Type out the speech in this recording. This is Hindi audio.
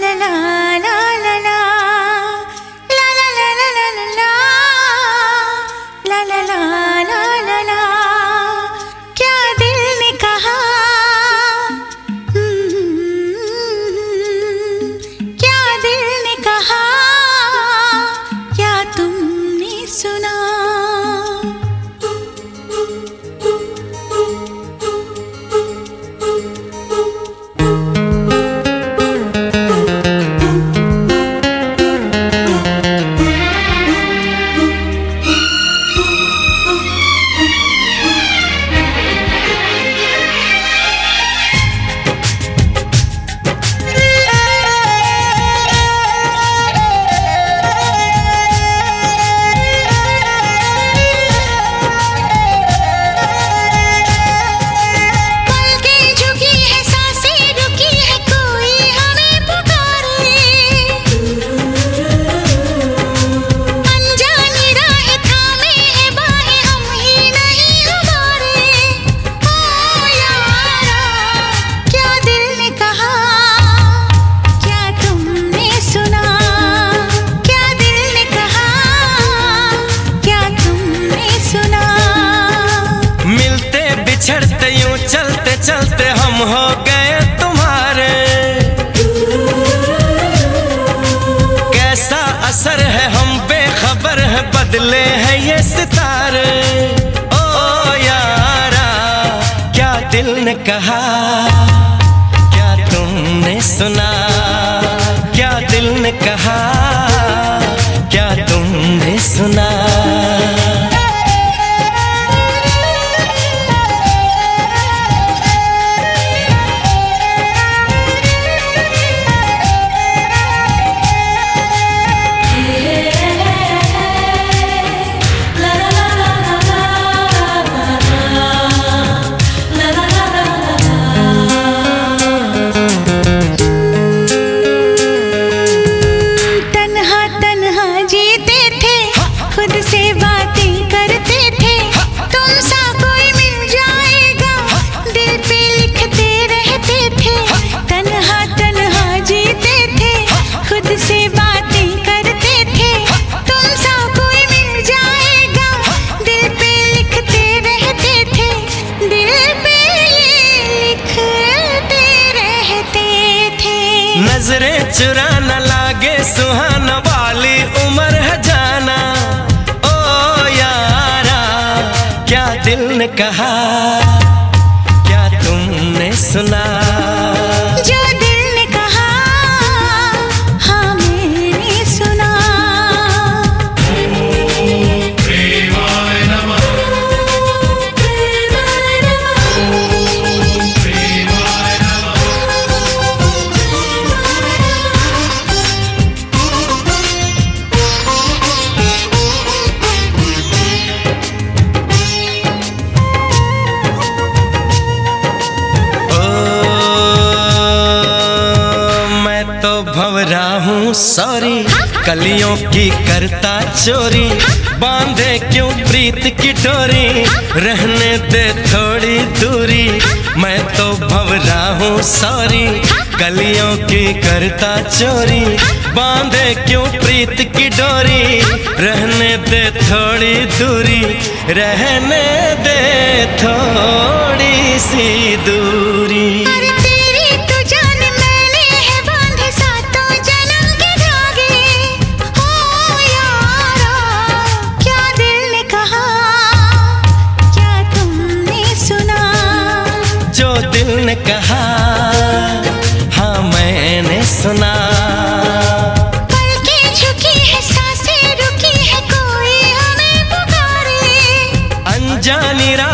la la हो गए तुम्हारे। कैसा असर है हम बेखबर है, बदले हैं ये सितारे। ओ यारा, क्या दिल ने कहा? क्या तुमने सुना? क्या दिल ने कहा? चुरा न लागे सुहाना वाली उम्र है जाना। ओ यारा, क्या दिल ने कहा, क्या तुमने सुना? हूँ सॉरी कलियों की करता चोरी। बांधे क्यों प्रीत की डोरी? रहने दे थोड़ी दूरी। मैं तो भवरा हूँ सॉरी कलियों की करता चोरी। बांधे क्यों प्रीत की डोरी? रहने दे थोड़ी दूरी। रहने दे थोड़ी सी दूरी। जानी रा